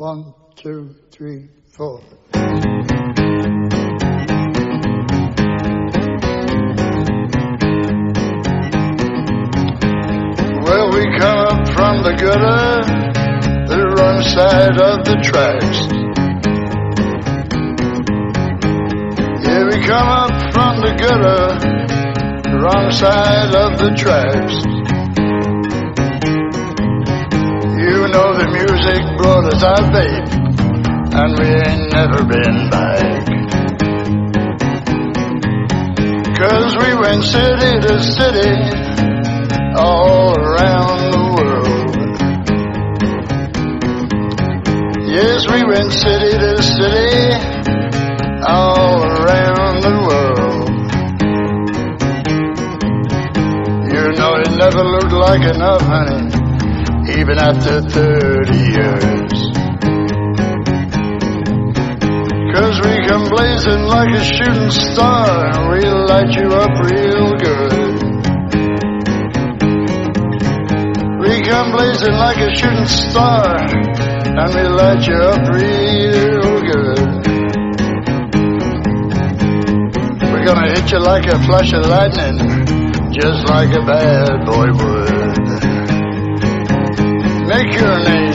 One, two, three, four. Well, we come up from the gutter, the wrong side of the tracks. Yeah, we come up from the gutter, the wrong side of the tracks. You know the music us out, babe, and we ain't never been back. Cause we went city to city, all around the world. Yes, we went city to city, all around the world. You know it never looked like enough, honey, even after 30 years. Cause we come blazing like a shooting star, and we'll light you up real good. We come blazing like a shooting star, and we light you up real good. We're gonna hit you like a flash of lightning, just like a bad boy would. Make your name.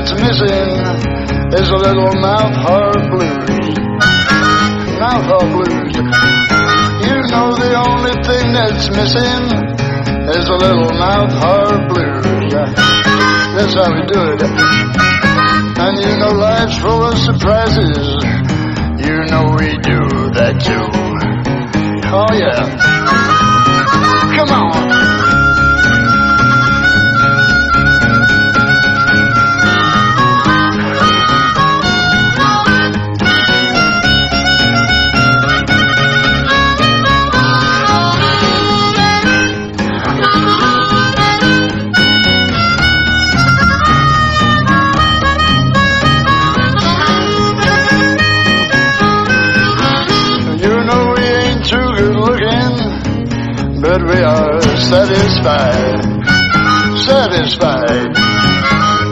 That's missing is a little mouth harp blues. Mouth harp blues. You know the only thing that's missing is a little mouth harp blues. That's how we do it. And you know life's full of surprises. You know we do that too. Oh yeah. Come on. But we are satisfied. Satisfied.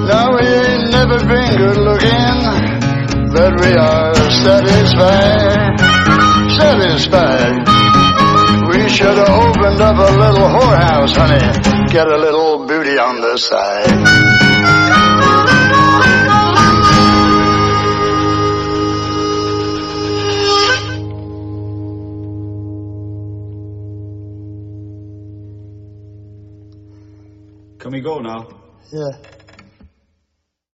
No, we ain't never been good looking, but we are satisfied. Satisfied. We should have opened up a little whorehouse, honey. Get a little booty on the side. Can we go now? Yeah.